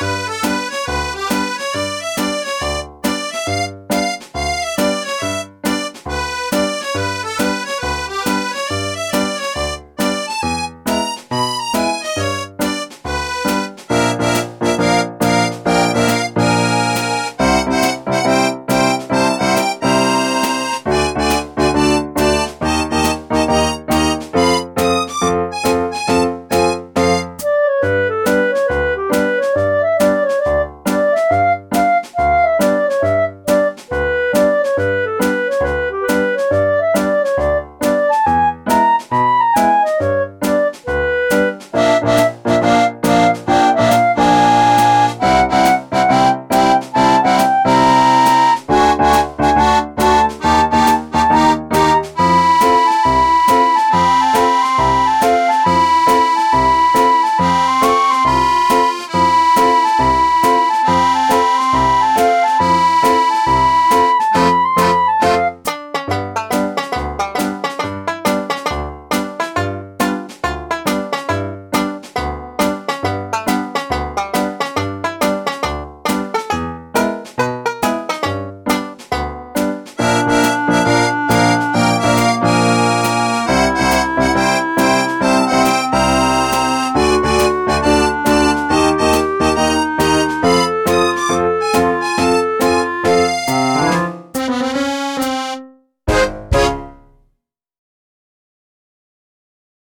Bye.